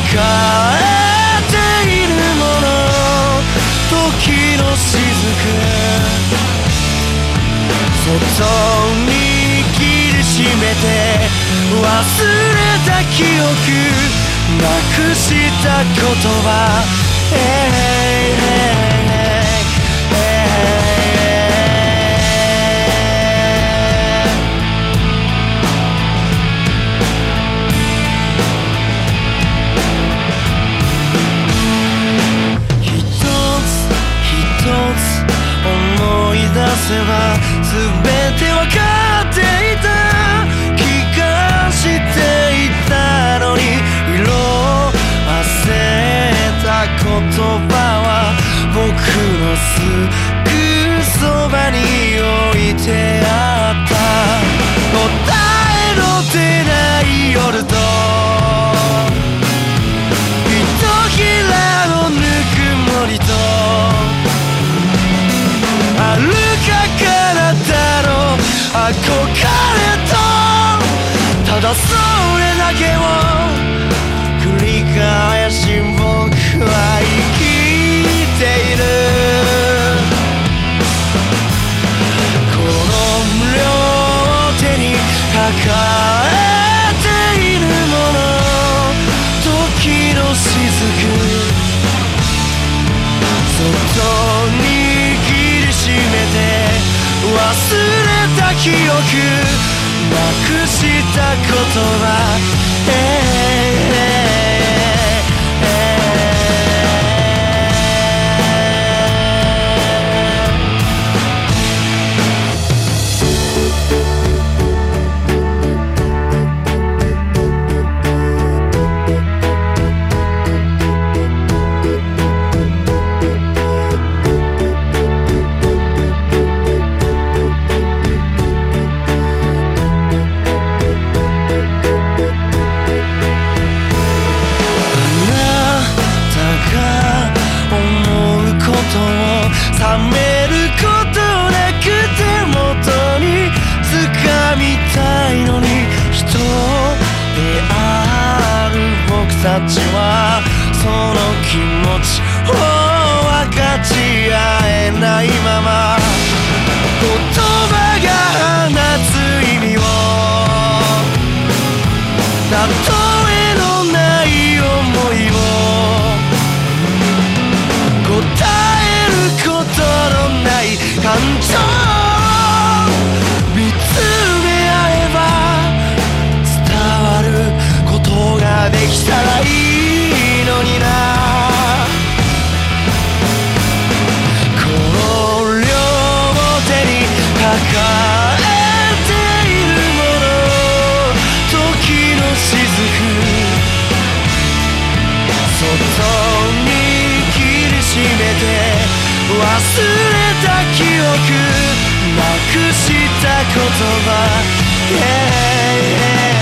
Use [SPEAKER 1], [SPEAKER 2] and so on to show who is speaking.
[SPEAKER 1] えているもの。時の雫。外に握りしめて。忘れた記憶。なくした言葉、えー。全てわかっていた気がしていたのに色あせた言葉は僕のすぐそばに憧れとただそれだけをたちはその気持ちを分かち合えないまま。言葉が放つ意味を忘れた記憶なくした言葉、yeah, yeah